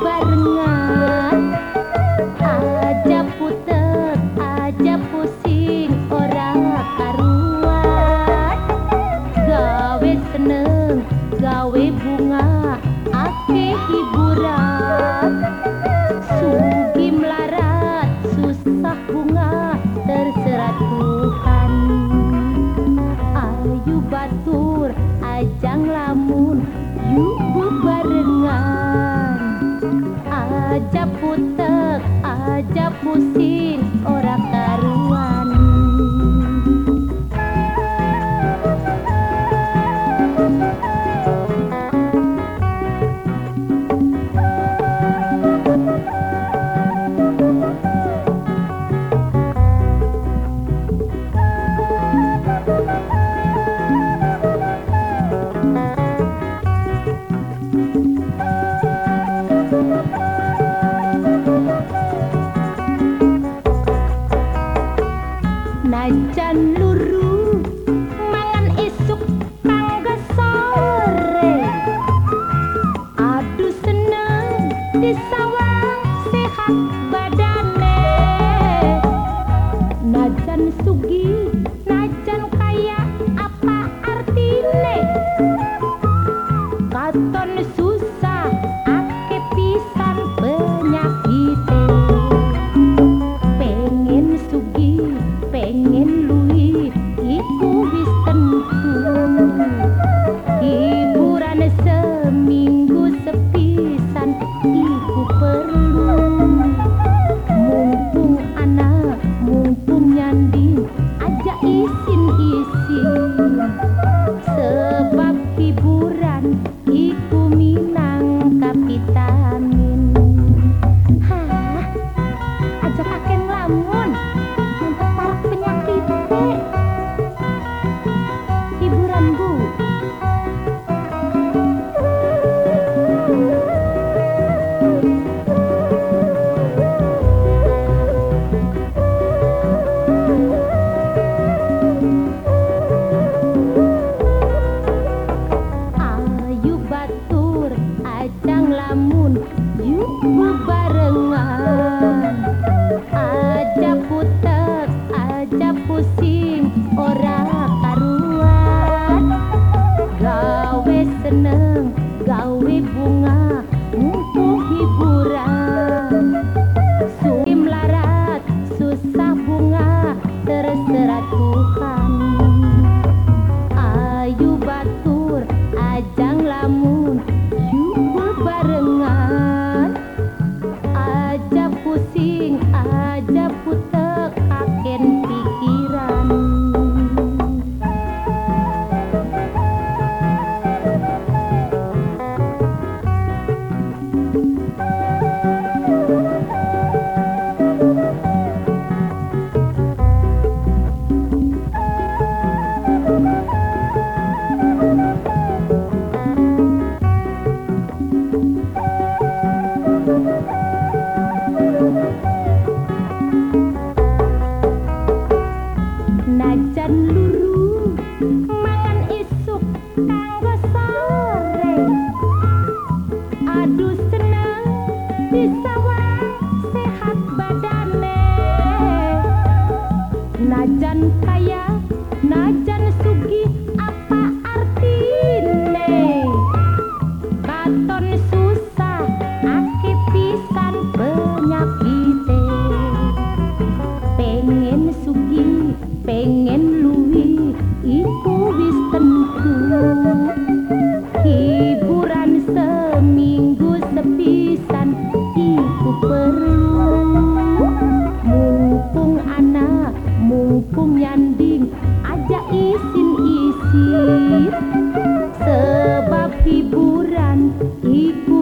barengan aja puter aja pusing orang karuan. Gawe seneng gawe bunga ake hiburan. Sugi melarat susah bunga terserat bukan, ayu batur ajang lamun yuk bubar จับบุษีนอ jajan luru mangan isuk kanggo sore aduh seneng disawang sehat badane. Najan sugih Oh. seneng gawe bunga najan kaya najan sugih hiburan ibu.